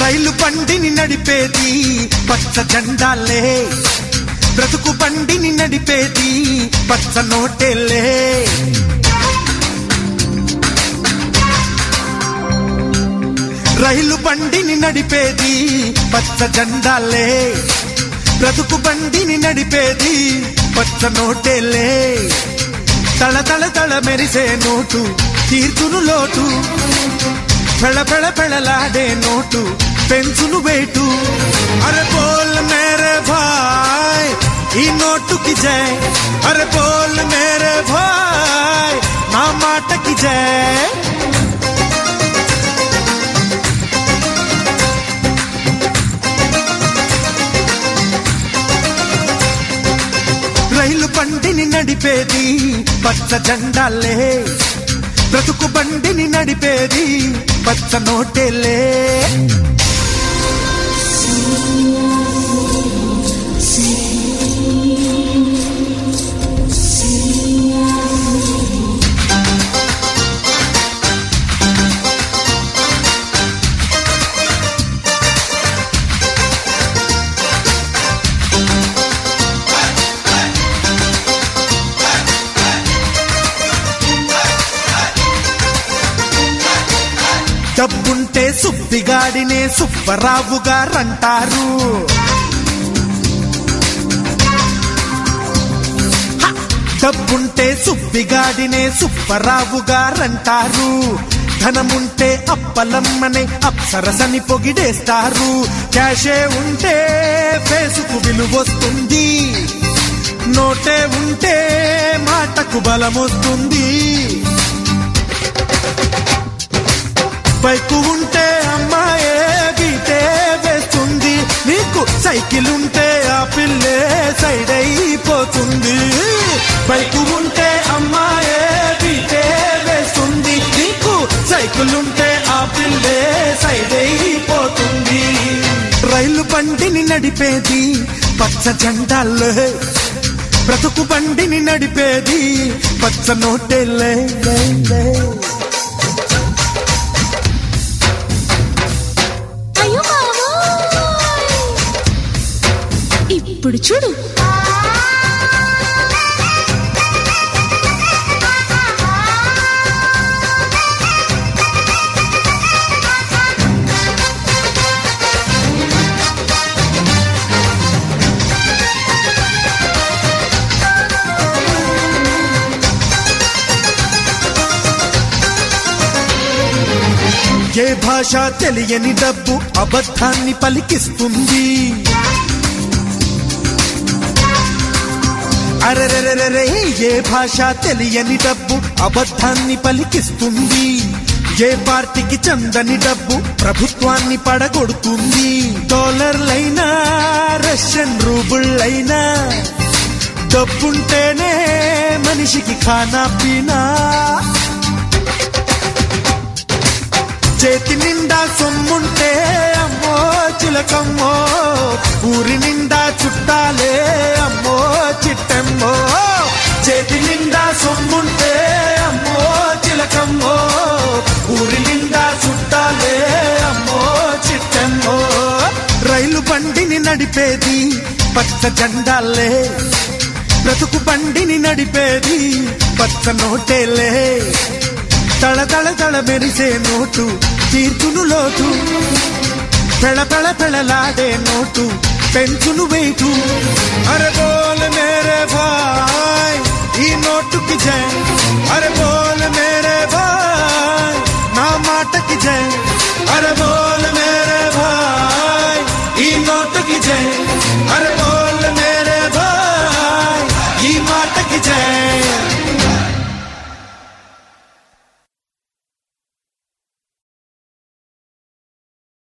రైలు బండిని నడిపేది పచ్చ జెండాలే. బ్రతుకు బండిని నడిపేది పచ్చ నోటేలే. రైలు బండిని నడిపేది పచ్చ జెండాలే. బ్రతుకు బండిని నడిపేది పచ్చ నోటేలే. తళ తళ తళ మెరిసే నోటు తీర్చును లోటు. పెళ పెళ పెళలాడే నోటు పెన్సులు వేటు. అరే బోల్ మేరే భాయ్ ఈ నోటుకి జై. అరే బోల్ మేరే భాయ్ నా మాటకి జై. రైలు బండిని నడిపేది పచ్చ జెండాలే. బ్రతుకు బండిని నడిపేది పచ్చ నోటేలే. డబ్బుంటే సుబ్బిగాడినే సుబ్బరావు గారంటారు డబ్బుంటే సుబ్బిగాడినే సుబ్బరావు గారంటారు ధనముంటే అప్పలమ్మనే అప్సరసని పొగిడేస్తారు. క్యాషే ఉంటే ఫేసుకు విలువొస్తుంది. నోటే ఉంటే మాటకు బలమొస్తుంది. బైకు ఉంటే అమ్మాయే గీతే వేస్తుంది. నీకు సైకిల్ ఉంటే ఆ పిల్లే సైడ్ అయిపోతుంది బైకు ఉంటే అమ్మాయే గీతే వేస్తుంది. నీకు సైకిల్ ఉంటే ఆ పిల్లే సైడ్ అయిపోతుంది రైలు బండిని నడిపేది పచ్చ జెండాల్లో బ్రతుకు బండిని నడిపేది పచ్చ నోటెల్లే ఇప్పుడు చూడు. ఏ భాష తెలియని డబ్బు అబద్ధాన్ని పలికిస్తుంది. అరెరెరెరెరే ఏ భాష తెలియని డబ్బు అబద్ధాన్ని పలికిస్తుంది? ఏ పార్టీకి చందని డబ్బు ప్రభుత్వాన్ని పడగొడుతుంది? డాలర్లైనా రష్యన్ రూబుళ్ళైనా డబ్బుంటేనే మనిషికి ఖానా పీనా? చేతి నిండా సొమ్ముంటే అమ్మో చిలకమ్మో ఊరి నిండా చుట్టాలే అమ్మో చిట్టమ్మో చేతి నిండా సొమ్ముంటే అమ్మో చిలకమ్మో ఊరి నిండా చుట్టాలే అమ్మో చిట్టమ్మో. రైలు బండిని నడిపేది పచ్చ జెండాలే బ్రతుకు బండిని నడిపేది పచ్చ నోటేలే. తళ తళ తళ మెరిసే నోటు తీర్చును లోటు పెళ పెళ పెళలాడే నోటు పెంచును వేటు అరే బోల్ మేరే భాయ్ ఈ నోటుకి జై అరే బోల్ మేరే భాయ్ నా మాటకి జై అరే బోల్